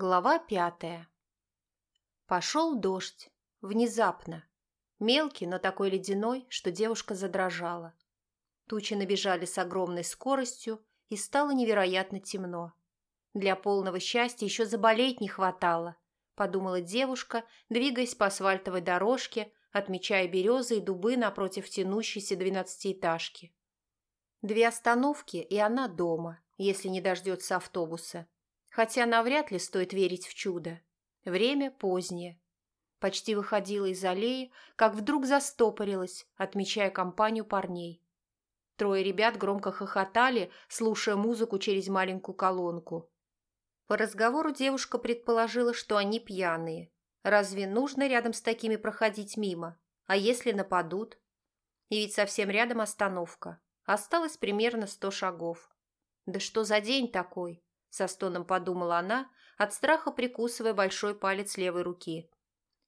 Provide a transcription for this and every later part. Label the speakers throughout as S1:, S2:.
S1: Глава пятая. Пошел дождь. Внезапно. Мелкий, но такой ледяной, что девушка задрожала. Тучи набежали с огромной скоростью, и стало невероятно темно. Для полного счастья еще заболеть не хватало, подумала девушка, двигаясь по асфальтовой дорожке, отмечая березы и дубы напротив тянущейся двенадцатиэтажки. Две остановки, и она дома, если не дождется автобуса хотя навряд ли стоит верить в чудо. Время позднее. Почти выходила из аллеи, как вдруг застопорилась, отмечая компанию парней. Трое ребят громко хохотали, слушая музыку через маленькую колонку. По разговору девушка предположила, что они пьяные. Разве нужно рядом с такими проходить мимо? А если нападут? И ведь совсем рядом остановка. Осталось примерно сто шагов. Да что за день такой? Со стоном подумала она, от страха прикусывая большой палец левой руки.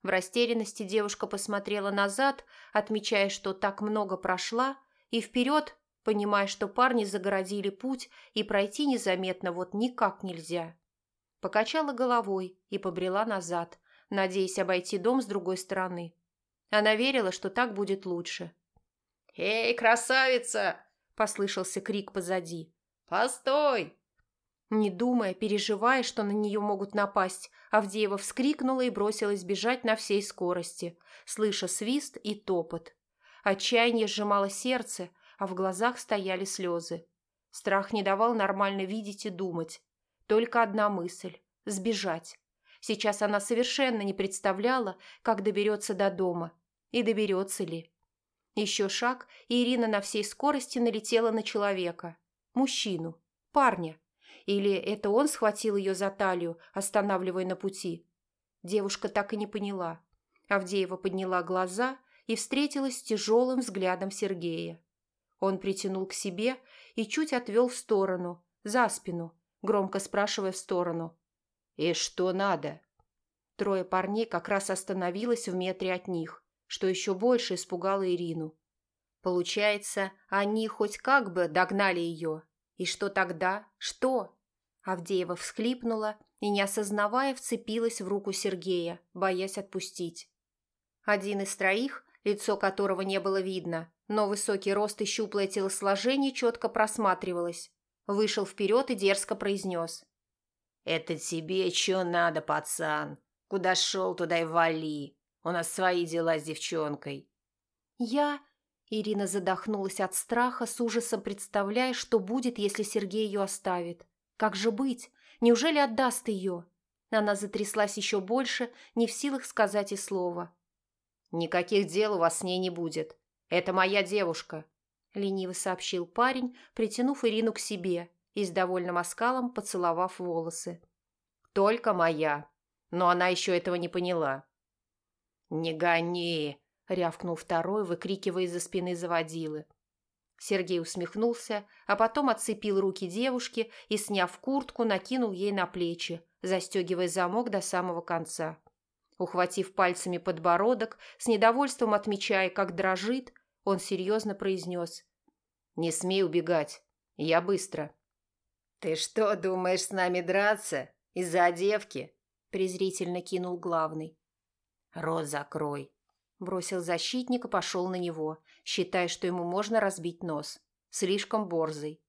S1: В растерянности девушка посмотрела назад, отмечая, что так много прошла, и вперед, понимая, что парни загородили путь и пройти незаметно вот никак нельзя. Покачала головой и побрела назад, надеясь обойти дом с другой стороны. Она верила, что так будет лучше.
S2: «Эй, красавица!»
S1: – послышался крик позади.
S2: «Постой!»
S1: Не думая, переживая, что на нее могут напасть, Авдеева вскрикнула и бросилась бежать на всей скорости, слыша свист и топот. Отчаяние сжимало сердце, а в глазах стояли слезы. Страх не давал нормально видеть и думать. Только одна мысль – сбежать. Сейчас она совершенно не представляла, как доберется до дома. И доберется ли. Еще шаг, и Ирина на всей скорости налетела на человека. Мужчину. Парня или это он схватил ее за талию, останавливая на пути? Девушка так и не поняла. Авдеева подняла глаза и встретилась с тяжелым взглядом Сергея. Он притянул к себе и чуть отвел в сторону, за спину, громко спрашивая в сторону. «И что надо?» Трое парней как раз остановилось в метре от них, что еще больше испугало Ирину. Получается, они хоть как бы догнали ее, и что тогда? Что? Авдеева всхлипнула и, не осознавая, вцепилась в руку Сергея, боясь отпустить. Один из троих, лицо которого не было видно, но высокий рост и щуплое телосложение четко просматривалось, вышел вперед и дерзко произнес.
S2: «Это тебе что надо, пацан? Куда шел, туда и вали. У нас свои дела с девчонкой».
S1: «Я...» Ирина задохнулась от страха, с ужасом представляя, что будет, если Сергей ее оставит. Как же быть? Неужели отдаст ее? Она затряслась еще больше, не в силах сказать и слова.
S2: «Никаких дел у вас с ней не будет. Это моя девушка», — лениво сообщил парень, притянув Ирину к себе и с довольным оскалом поцеловав волосы. «Только моя. Но она еще этого не поняла». «Не гони!» рявкнул второй, выкрикивая из-за спины заводилы. Сергей усмехнулся, а потом отцепил руки девушки и, сняв куртку, накинул ей на плечи, застегивая замок до самого конца. Ухватив пальцами подбородок, с недовольством отмечая, как дрожит, он серьезно произнес. «Не смей убегать. Я быстро». «Ты что, думаешь с нами драться? Из-за девки?»
S1: презрительно кинул главный.
S2: «Рот закрой»,
S1: Бросил защитник и пошел на него, считая, что ему можно разбить нос. Слишком борзый.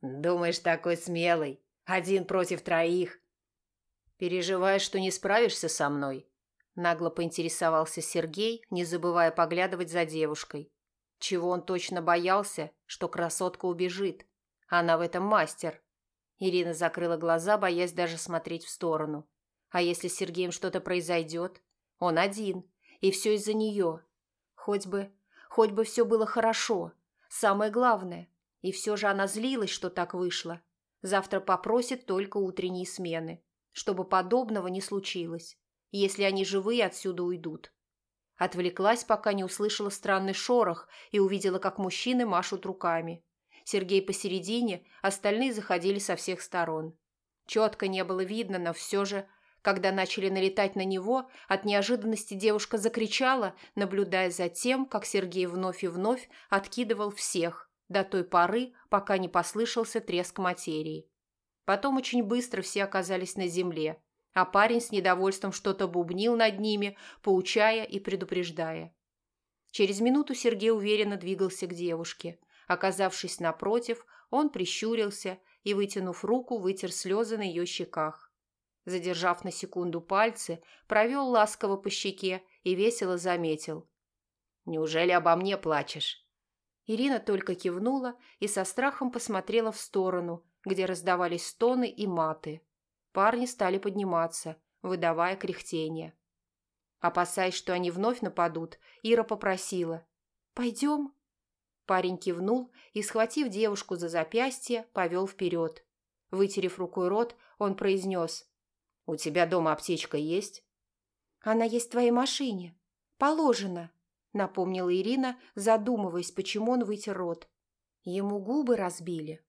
S2: «Думаешь, такой смелый? Один против троих?»
S1: «Переживаешь, что не справишься со мной?» Нагло поинтересовался Сергей, не забывая поглядывать за девушкой. Чего он точно боялся, что красотка убежит. Она в этом мастер. Ирина закрыла глаза, боясь даже смотреть в сторону. А если с Сергеем что-то произойдет? Он один, и все из-за нее. Хоть бы, хоть бы все было хорошо. Самое главное. И все же она злилась, что так вышло. Завтра попросит только утренние смены, чтобы подобного не случилось, если они живые отсюда уйдут. Отвлеклась, пока не услышала странный шорох и увидела, как мужчины машут руками. Сергей посередине, остальные заходили со всех сторон. Четко не было видно, но все же когда начали налетать на него, от неожиданности девушка закричала, наблюдая за тем, как Сергей вновь и вновь откидывал всех, до той поры, пока не послышался треск материи. Потом очень быстро все оказались на земле,
S2: а парень с недовольством что-то бубнил над ними, поучая и предупреждая. Через минуту Сергей уверенно двигался к девушке. Оказавшись напротив, он прищурился и, вытянув руку, вытер слезы на ее щеках. Задержав на секунду пальцы, провел ласково по щеке и весело заметил. «Неужели обо мне плачешь?» Ирина только кивнула и со страхом посмотрела в сторону, где раздавались стоны и маты. Парни стали подниматься, выдавая кряхтение. Опасаясь, что они вновь нападут, Ира попросила. «Пойдем?» Парень кивнул и, схватив девушку за запястье, повел вперед. Вытерев рукой рот, он произнес. «У тебя дома аптечка есть?» «Она есть в твоей машине. Положено», — напомнила Ирина, задумываясь, почему он вытер рот. Ему губы разбили.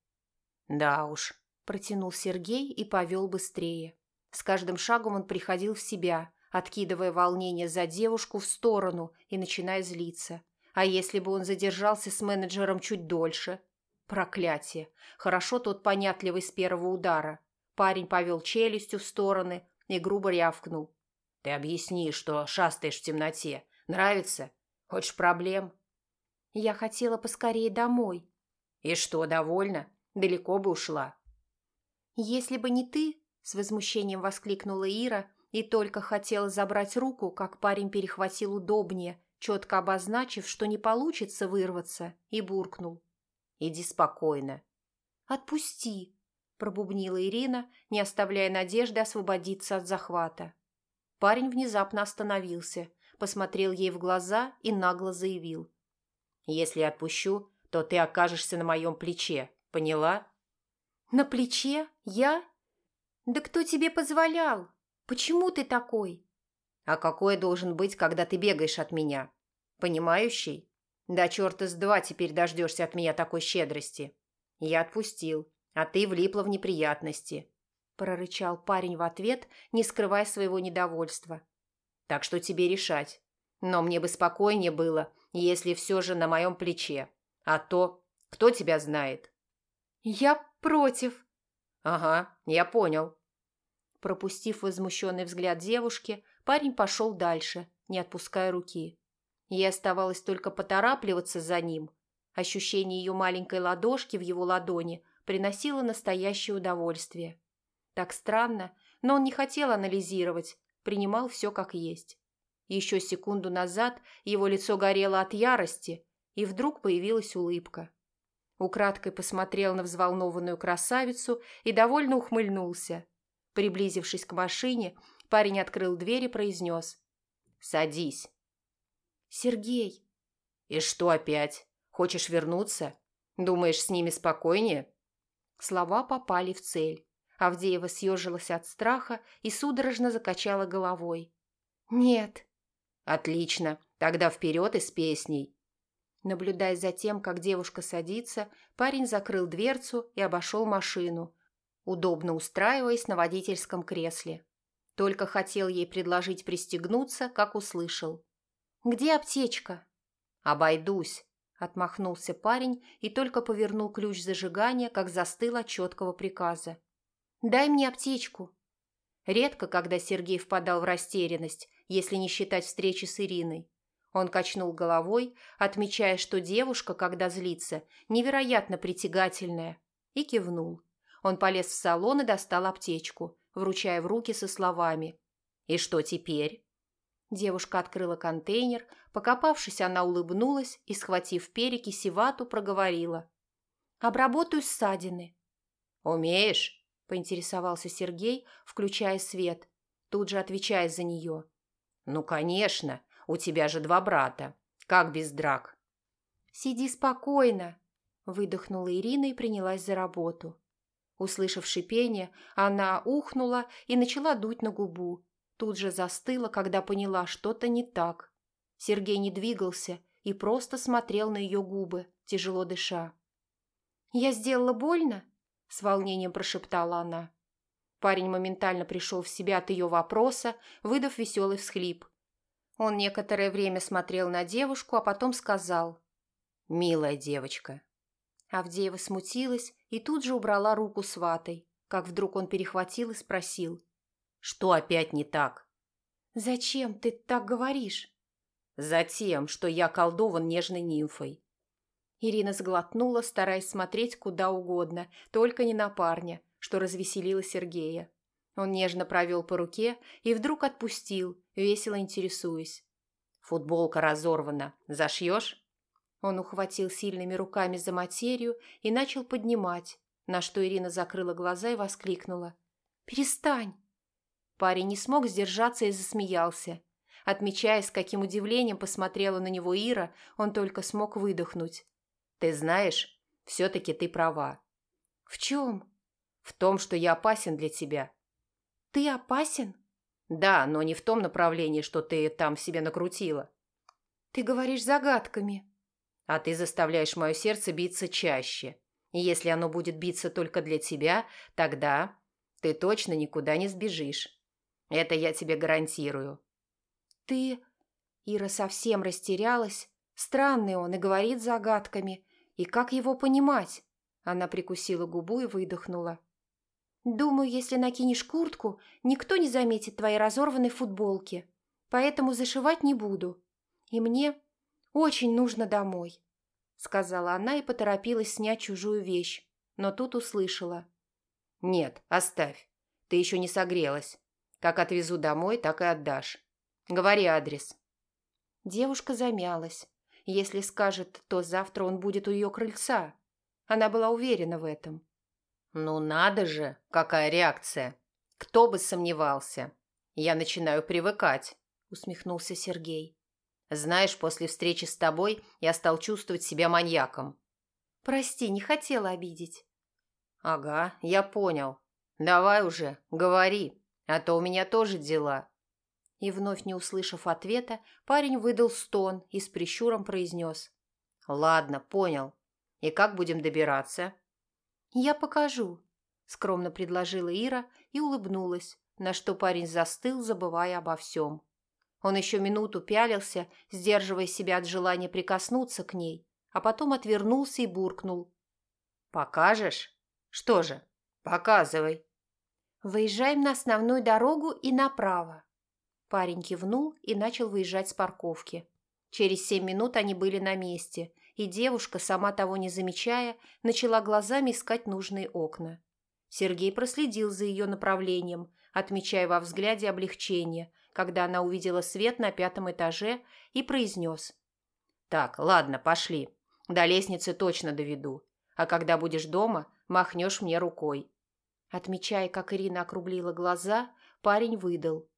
S2: «Да уж», – протянул Сергей и повел быстрее. С каждым шагом он приходил в себя, откидывая волнение за девушку в сторону и начиная злиться. А если бы он задержался с менеджером чуть дольше? Проклятие! Хорошо тот понятливый с первого удара. Парень повел челюстью в стороны и грубо рявкнул. «Ты объясни, что шастаешь в темноте. Нравится? Хочешь проблем?» «Я хотела поскорее домой». «И что, довольна? Далеко бы ушла».
S1: «Если бы не ты», – с возмущением воскликнула Ира и только хотела забрать руку, как парень перехватил удобнее, четко обозначив, что не получится вырваться, и буркнул.
S2: «Иди спокойно».
S1: «Отпусти», – пробубнила Ирина, не оставляя надежды освободиться от захвата. Парень внезапно остановился, посмотрел ей в глаза и нагло заявил.
S2: «Если отпущу, то ты окажешься на моем плече, поняла?»
S1: «На плече? Я? Да кто тебе позволял? Почему ты такой?»
S2: «А какой должен быть, когда ты бегаешь от меня? Понимающий? Да черта с два теперь дождешься от меня такой щедрости. Я отпустил, а ты влипла в неприятности», – прорычал парень в ответ, не скрывая своего недовольства. «Так что тебе решать. Но мне бы спокойнее было, если все же на моем плече. А то, кто тебя знает?»
S1: «Я против».
S2: «Ага, я понял».
S1: Пропустив возмущенный взгляд девушки, парень пошел дальше, не отпуская руки. Ей оставалось только поторапливаться за ним. Ощущение ее маленькой ладошки в его ладони приносило настоящее удовольствие. Так странно, но он не хотел анализировать, принимал все как есть. Еще секунду назад его лицо горело от ярости, и вдруг появилась улыбка. Украдкой посмотрел на взволнованную красавицу и довольно ухмыльнулся. Приблизившись к машине, парень открыл дверь и произнес. «Садись». «Сергей».
S2: «И что опять? Хочешь вернуться? Думаешь, с ними спокойнее?»
S1: Слова попали в цель. Авдеева съежилась от страха и судорожно закачала головой. «Нет».
S2: «Отлично. Тогда вперед и с песней».
S1: Наблюдая за тем, как девушка садится, парень закрыл дверцу и обошел машину, удобно устраиваясь на водительском кресле. Только хотел ей предложить пристегнуться, как услышал. «Где аптечка?»
S2: «Обойдусь», –
S1: отмахнулся парень и только повернул ключ зажигания, как застыл от четкого приказа. «Дай мне аптечку». Редко, когда Сергей впадал в растерянность, если не считать встречи с Ириной. Он качнул головой, отмечая, что девушка, когда злится, невероятно притягательная, и кивнул. Он полез в салон и достал аптечку, вручая в руки со словами «И что теперь?». Девушка открыла контейнер, покопавшись, она улыбнулась и, схватив перекись и вату, проговорила. «Обработаю ссадины».
S2: «Умеешь?»
S1: – поинтересовался Сергей, включая свет, тут же отвечая за нее.
S2: «Ну, конечно. У тебя же два брата. Как без драк?»
S1: «Сиди спокойно», – выдохнула Ирина и принялась за работу. Услышав шипение, она ухнула и начала дуть на губу. Тут же застыла, когда поняла, что-то не так. Сергей не двигался и просто смотрел на ее губы, тяжело дыша. «Я сделала больно?» – с волнением прошептала она. Парень моментально пришел в себя от ее вопроса, выдав веселый всхлип. Он некоторое время смотрел на девушку, а потом сказал
S2: «Милая девочка».
S1: Авдеева смутилась и тут же убрала руку с ватой, как вдруг он перехватил и спросил
S2: Что опять не так?
S1: Зачем ты так говоришь?
S2: Затем, что я колдован нежной нимфой.
S1: Ирина сглотнула, стараясь смотреть куда угодно, только не на парня, что развеселило Сергея. Он нежно провел по руке и вдруг отпустил, весело интересуясь.
S2: «Футболка разорвана. Зашьешь?»
S1: Он ухватил сильными руками за материю и начал поднимать, на что Ирина закрыла глаза и воскликнула. «Перестань!» Парень не смог сдержаться и засмеялся. Отмечая, с каким удивлением посмотрела на него Ира, он только смог выдохнуть.
S2: «Ты знаешь, все-таки ты права».
S1: «В чем?»
S2: «В том, что я опасен для тебя».
S1: «Ты опасен?»
S2: «Да, но не в том направлении, что ты там себе накрутила».
S1: «Ты говоришь загадками»,
S2: а ты заставляешь мое сердце биться чаще. И если оно будет биться только для тебя, тогда ты точно никуда не сбежишь. Это я тебе гарантирую.
S1: Ты... Ира совсем растерялась. Странный он и говорит загадками. И как его понимать? Она прикусила губу и выдохнула. «Думаю, если накинешь куртку, никто не заметит твоей разорванной футболки. Поэтому зашивать не буду. И мне очень нужно домой», — сказала она и поторопилась снять чужую вещь, но тут услышала.
S2: «Нет, оставь. Ты еще не согрелась. Как отвезу домой, так и отдашь. Говори адрес».
S1: Девушка замялась. Если скажет, то завтра он будет у ее крыльца. Она была уверена в этом.
S2: «Ну надо же, какая реакция! Кто бы сомневался! Я начинаю привыкать», — усмехнулся Сергей. Знаешь, после встречи с тобой я стал чувствовать себя маньяком.
S1: Прости, не хотела обидеть.
S2: Ага, я понял. Давай уже, говори, а то у меня тоже дела.
S1: И вновь не услышав ответа, парень выдал стон и с прищуром произнес.
S2: Ладно, понял. И как будем добираться?
S1: Я покажу, скромно предложила Ира и улыбнулась, на что парень застыл, забывая обо всем. Он еще минуту пялился, сдерживая себя от желания прикоснуться к ней, а потом отвернулся и буркнул.
S2: «Покажешь? Что же? Показывай».
S1: «Выезжаем на основную дорогу и направо». Парень кивнул и начал выезжать с парковки. Через семь минут они были на месте, и девушка, сама того не замечая, начала глазами искать нужные окна. Сергей проследил за ее направлением, отмечая во взгляде облегчение, когда она увидела свет на пятом этаже и произнес.
S2: «Так, ладно, пошли. До лестницы точно доведу. А когда будешь дома, махнешь мне рукой».
S1: Отмечая, как Ирина округлила глаза, парень выдал.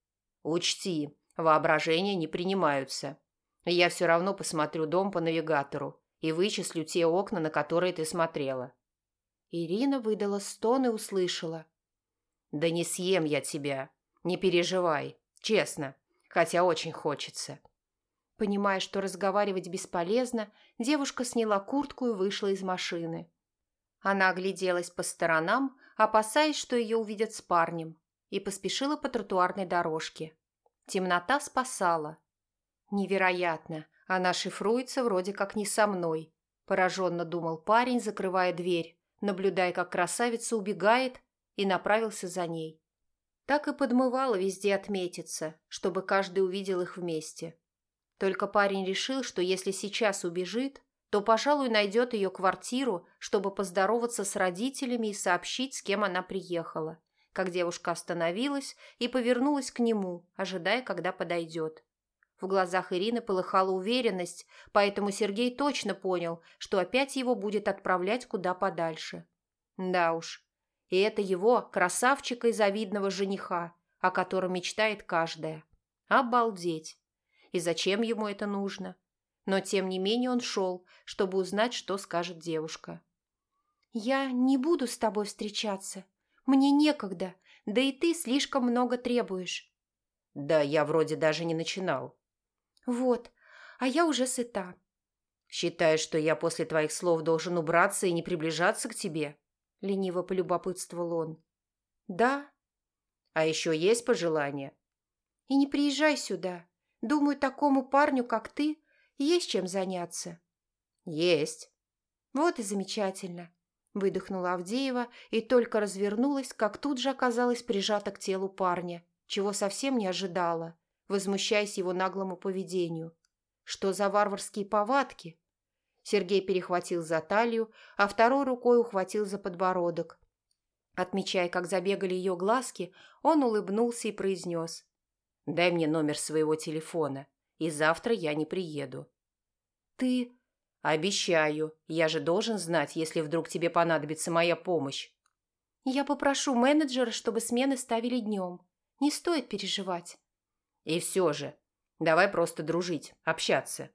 S2: «Учти, воображения не принимаются. Я все равно посмотрю дом по навигатору и вычислю те окна, на которые ты смотрела».
S1: Ирина выдала стон и услышала.
S2: «Да не съем я тебя. Не переживай. Честно, хотя очень хочется.
S1: Понимая, что разговаривать бесполезно, девушка сняла куртку и вышла из машины. Она огляделась по сторонам, опасаясь, что ее увидят с парнем, и поспешила по тротуарной дорожке. Темнота спасала. Невероятно, она шифруется вроде как не со мной, пораженно думал парень, закрывая дверь, наблюдая, как красавица убегает, и направился за ней. Так и подмывало везде отметиться, чтобы каждый увидел их вместе. Только парень решил, что если сейчас убежит, то, пожалуй, найдет ее квартиру, чтобы поздороваться с родителями и сообщить, с кем она приехала. Как девушка остановилась и повернулась к нему, ожидая, когда подойдет. В глазах Ирины полыхала уверенность, поэтому Сергей точно понял, что опять его будет отправлять куда подальше. Да уж, и это его, красавчика и завидного жениха, о котором мечтает каждая. Обалдеть! И зачем ему это нужно? Но тем не менее он шел, чтобы узнать, что скажет девушка. «Я не буду с тобой встречаться. Мне некогда, да и ты слишком много требуешь».
S2: «Да я вроде даже не начинал».
S1: «Вот, а я уже сыта».
S2: «Считаешь, что я после твоих слов должен убраться и не приближаться к тебе?»
S1: лениво полюбопытствовал он. Да.
S2: А еще есть пожелания?
S1: И не приезжай сюда. Думаю, такому парню, как ты, есть чем заняться.
S2: Есть.
S1: Вот и замечательно. Выдохнула Авдеева и только развернулась, как тут же оказалась прижата к телу парня
S2: чего совсем не ожидала, возмущаясь его наглому поведению. Что за варварские повадки? Сергей перехватил за талию, а второй рукой ухватил за подбородок. Отмечая, как забегали ее глазки, он улыбнулся и произнес. «Дай мне номер своего телефона, и завтра я не приеду». «Ты...» «Обещаю. Я же должен знать, если вдруг тебе понадобится моя помощь».
S1: «Я попрошу менеджера, чтобы смены ставили днем. Не стоит переживать».
S2: «И все же. Давай просто дружить, общаться».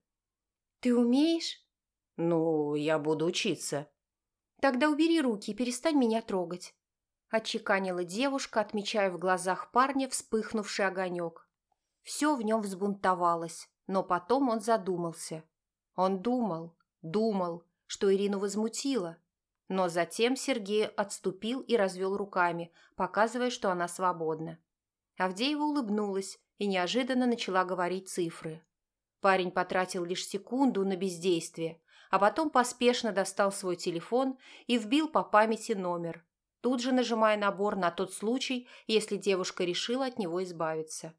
S1: «Ты умеешь?»
S2: «Ну, я буду учиться».
S1: «Тогда убери руки и перестань меня трогать», – отчеканила девушка, отмечая в глазах парня вспыхнувший огонек. Все в нем взбунтовалось, но потом он задумался. Он думал, думал, что Ирину возмутило, но затем Сергей отступил и развел руками, показывая, что она свободна. Авдеева улыбнулась и неожиданно начала говорить цифры. Парень потратил лишь секунду на бездействие, а потом поспешно достал свой телефон и вбил по памяти номер, тут же нажимая набор на тот случай, если девушка решила от него избавиться.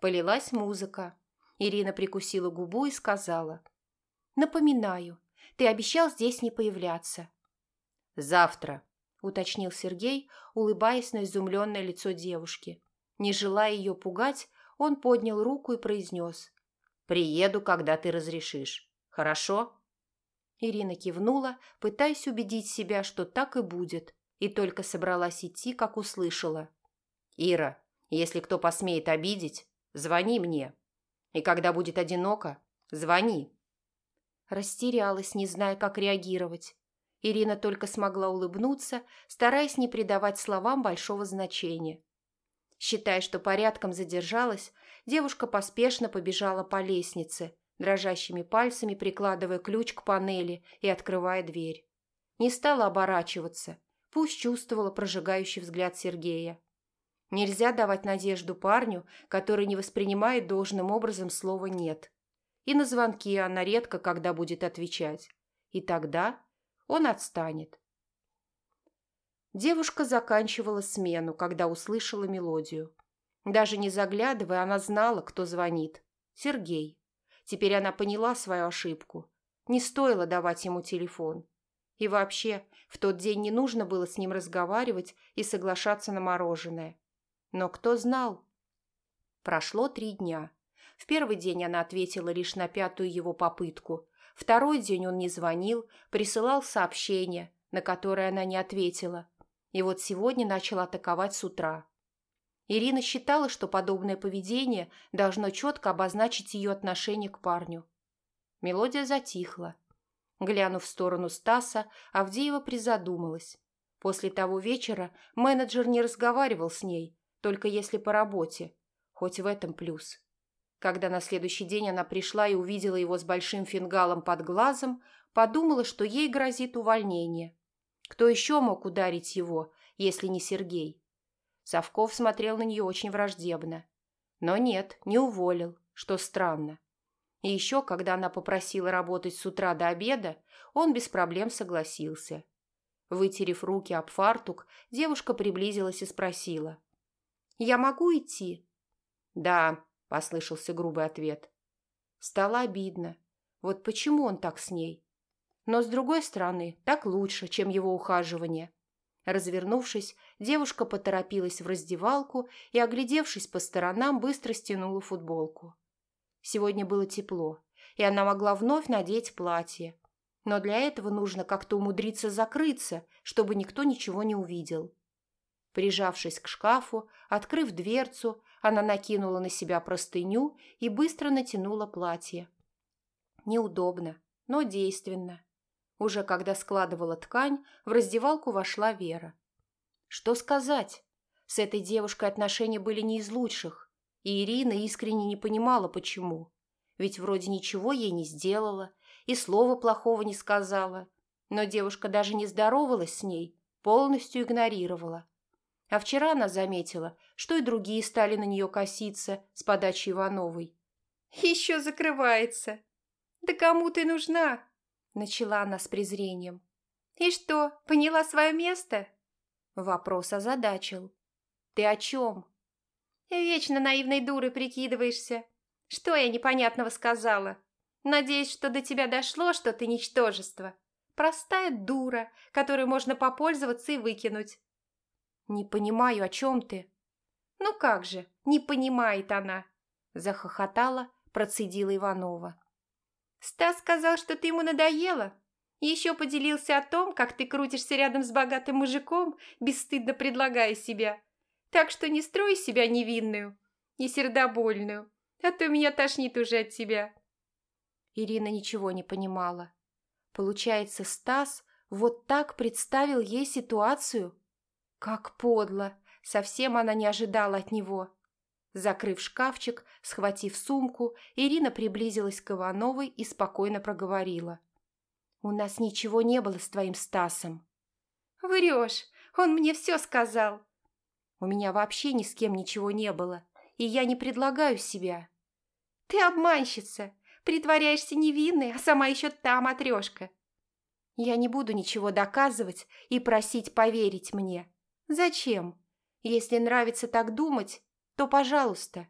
S1: Полилась музыка. Ирина прикусила губу и сказала. «Напоминаю, ты обещал здесь не появляться».
S2: «Завтра», –
S1: уточнил Сергей, улыбаясь на изумленное лицо девушки. Не желая ее пугать, он поднял руку и произнес.
S2: «Приеду, когда ты разрешишь. Хорошо?»
S1: Ирина кивнула, пытаясь убедить себя, что так и будет, и только собралась идти, как услышала.
S2: «Ира, если кто посмеет обидеть, звони мне. И когда будет одиноко, звони».
S1: Растерялась, не зная, как реагировать. Ирина только смогла улыбнуться, стараясь не придавать словам большого значения. Считая, что порядком задержалась, девушка поспешно побежала по лестнице, дрожащими пальцами прикладывая ключ к панели и открывая дверь. Не стала оборачиваться, пусть чувствовала прожигающий взгляд Сергея. Нельзя давать надежду парню, который не воспринимает должным образом слова «нет». И на звонки она редко когда будет отвечать. И тогда он отстанет. Девушка заканчивала смену, когда услышала мелодию. Даже не заглядывая, она знала, кто звонит. Сергей. Теперь она поняла свою ошибку. Не стоило давать ему телефон. И вообще, в тот день не нужно было с ним разговаривать и соглашаться на мороженое. Но кто знал? Прошло три дня. В первый день она ответила лишь на пятую его попытку. Второй день он не звонил, присылал сообщение, на которое она не ответила. И вот сегодня начал атаковать с утра. Ирина считала, что подобное поведение должно четко обозначить ее отношение к парню. Мелодия затихла. Глянув в сторону Стаса, Авдеева призадумалась. После того вечера менеджер не разговаривал с ней, только если по работе, хоть в этом плюс. Когда на следующий день она пришла и увидела его с большим фингалом под глазом, подумала, что ей грозит увольнение. Кто еще мог ударить его, если не Сергей? Совков смотрел на нее очень враждебно. Но нет, не уволил, что странно. И еще, когда она попросила работать с утра до обеда, он без проблем согласился. Вытерев руки об фартук, девушка приблизилась и спросила. «Я могу идти?» «Да», – послышался грубый ответ. Стало обидно. Вот почему он так с ней? Но, с другой стороны, так лучше, чем его ухаживание. Развернувшись, девушка поторопилась в раздевалку и, оглядевшись по сторонам, быстро стянула футболку. Сегодня было тепло, и она могла вновь надеть платье. Но для этого нужно как-то умудриться закрыться, чтобы никто ничего не увидел. Прижавшись к шкафу, открыв дверцу, она накинула на себя простыню и быстро натянула платье. Неудобно, но действенно. Уже когда складывала ткань, в раздевалку вошла Вера. Что сказать? С этой девушкой отношения были не из лучших, и Ирина искренне не понимала, почему. Ведь вроде ничего ей не сделала и слова плохого не сказала. Но девушка даже не здоровалась с ней, полностью игнорировала. А вчера она заметила, что и другие стали на нее коситься с подачи Ивановой. «Еще закрывается! Да кому ты нужна?» Начала она с презрением. «И что, поняла свое место?» Вопрос озадачил. «Ты о чем?» Вечно наивной дурой прикидываешься. Что я непонятного сказала? Надеюсь, что до тебя дошло, что ты ничтожество. Простая дура, которой можно попользоваться и выкинуть.
S2: Не понимаю, о чем ты?
S1: Ну как же, не понимает она.
S2: Захохотала, процедила Иванова.
S1: Стас сказал, что ты ему надоела. Еще поделился о том, как ты крутишься рядом с богатым мужиком, бесстыдно предлагая себя. Так что не строй себя невинную и сердобольную, а то меня тошнит уже от тебя.
S2: Ирина ничего не понимала. Получается, Стас вот так представил ей ситуацию? Как подло! Совсем она не ожидала от него. Закрыв шкафчик, схватив сумку, Ирина приблизилась к Ивановой и спокойно проговорила. «У нас ничего не было с твоим Стасом».
S1: «Врешь! Он мне все сказал!»
S2: «У меня вообще ни с кем ничего не было, и я не предлагаю себя».
S1: «Ты обманщица! Притворяешься невинной, а сама еще та матрешка!»
S2: «Я не буду ничего доказывать и просить поверить мне. Зачем? Если нравится так думать, то пожалуйста.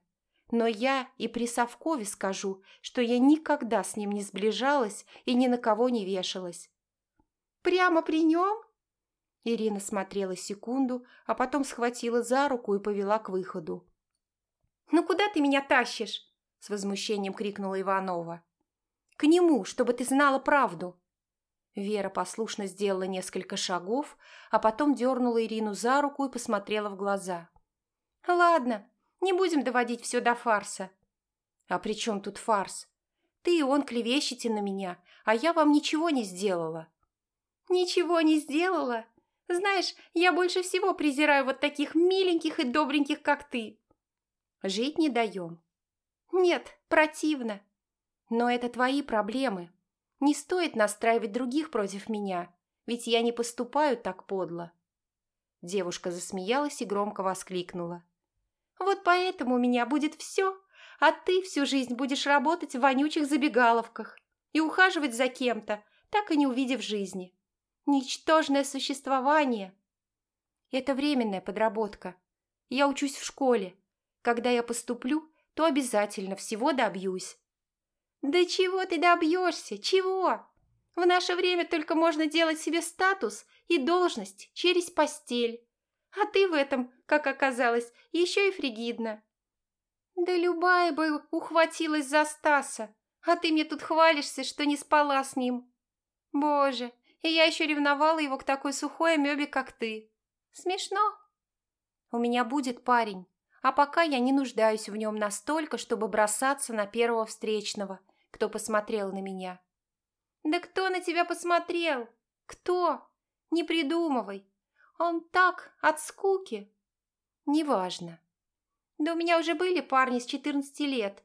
S2: Но я и при Совкове скажу, что я никогда с ним не сближалась и ни на кого не вешалась.
S1: «Прямо при нем?»
S2: Ирина смотрела секунду, а потом схватила за руку и повела к выходу.
S1: «Ну куда ты меня тащишь?» – с возмущением крикнула Иванова. «К нему, чтобы ты знала правду!»
S2: Вера послушно сделала несколько шагов, а потом дернула Ирину за руку и посмотрела в глаза.
S1: «Ладно, не будем доводить все до фарса».
S2: «А при чем тут фарс? Ты и он клевещете на меня, а я вам ничего не сделала».
S1: «Ничего не сделала? Знаешь, я больше всего презираю вот таких миленьких и добреньких, как ты».
S2: «Жить не даем».
S1: «Нет, противно».
S2: «Но это твои проблемы. Не стоит настраивать других против меня, ведь я не поступаю так подло». Девушка засмеялась и громко воскликнула.
S1: Вот поэтому у меня будет все, а ты всю жизнь будешь работать в вонючих забегаловках и ухаживать за кем-то, так и не увидев жизни. Ничтожное существование.
S2: Это временная подработка. Я учусь в школе. Когда я поступлю, то обязательно всего добьюсь.
S1: Да чего ты добьешься? Чего? В наше время только можно делать себе статус и должность через постель. А ты в этом, как оказалось, еще и фригидна. Да любая бы ухватилась за Стаса, а ты мне тут хвалишься, что не спала с ним. Боже, и я еще ревновала его к такой сухой амебе, как ты. Смешно.
S2: У меня будет парень, а пока я не нуждаюсь в нем настолько, чтобы бросаться на первого встречного, кто посмотрел на меня.
S1: Да кто на тебя посмотрел? Кто? Не придумывай. Он так, от скуки.
S2: Неважно.
S1: Да у меня уже были парни с 14 лет.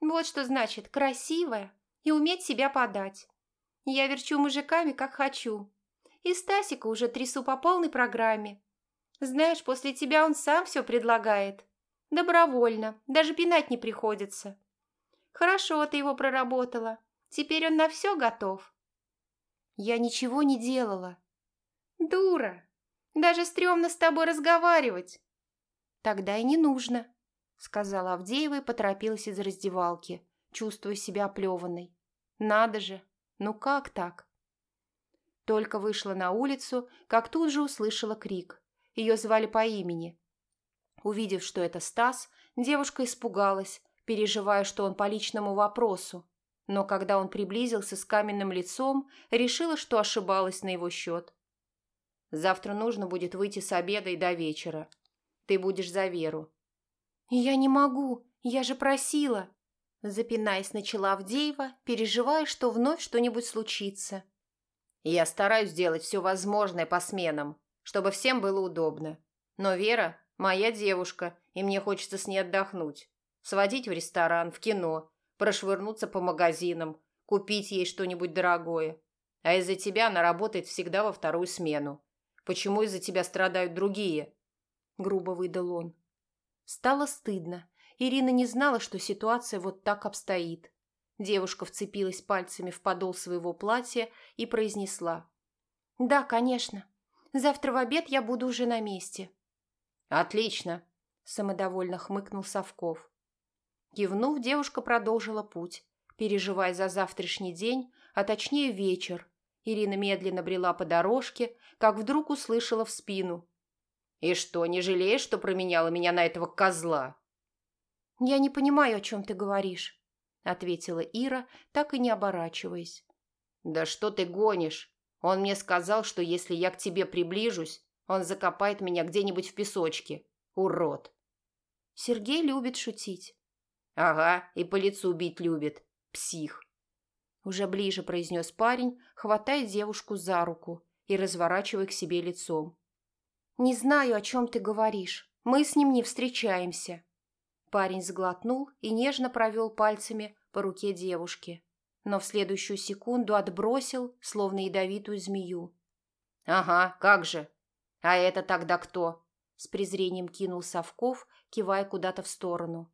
S1: Вот что значит красивая и уметь себя подать. Я верчу мужиками, как хочу. И Стасика уже трясу по полной программе. Знаешь, после тебя он сам все предлагает. Добровольно, даже пинать не приходится. Хорошо ты его проработала. Теперь он на все готов.
S2: Я ничего не делала.
S1: Дура, даже стрёмно с тобой разговаривать.
S2: Тогда и не нужно, сказала Авдеева и поторопилась из раздевалки, чувствуя себя оплеванной. Надо же, ну как так? Только вышла на улицу, как тут же услышала крик. Ее звали по имени. Увидев, что это Стас, девушка испугалась, переживая, что он по личному вопросу. Но когда он приблизился с каменным лицом, решила, что ошибалась на его счет. Завтра нужно будет выйти с обеда и до вечера. Ты будешь за Веру».
S1: «Я не могу, я же просила»,
S2: запинаясь, начала Авдеева, переживая, что вновь что-нибудь случится. «Я стараюсь сделать все возможное по сменам, чтобы всем было удобно. Но Вера – моя девушка, и мне хочется с ней отдохнуть. Сводить в ресторан, в кино, прошвырнуться по магазинам, купить ей что-нибудь дорогое. А из-за тебя она работает всегда во вторую смену. Почему из-за тебя страдают другие?» Грубо выдал он. Стало стыдно. Ирина не знала, что ситуация вот так обстоит. Девушка вцепилась пальцами в подол своего платья и произнесла. «Да, конечно. Завтра в обед я буду уже на месте». «Отлично», –
S1: самодовольно хмыкнул Совков. Кивнув, девушка продолжила путь, переживая за завтрашний день, а точнее вечер. Ирина медленно брела по дорожке, как вдруг услышала в спину. «И что, не жалеешь, что променяла меня на этого козла?» «Я не понимаю, о чем ты говоришь», — ответила Ира, так и не оборачиваясь. «Да что ты гонишь? Он мне сказал, что если я к тебе приближусь, он закопает меня где-нибудь в песочке. Урод!» Сергей любит шутить. «Ага, и по лицу бить любит. Псих!» Уже ближе произнес парень, хватая девушку за руку и разворачивая к себе лицом. «Не знаю, о чем ты говоришь. Мы с ним не встречаемся». Парень сглотнул и нежно провел пальцами по руке девушки, но в следующую секунду отбросил, словно ядовитую змею. «Ага, как же! А это тогда кто?» С презрением кинул Совков, кивая куда-то в сторону.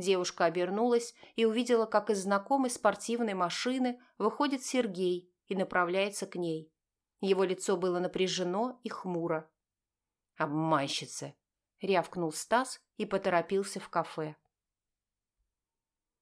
S1: Девушка обернулась и увидела, как из знакомой спортивной машины выходит Сергей и направляется к ней. Его лицо было напряжено и хмуро. «Обманщица!» – рявкнул Стас и поторопился в кафе.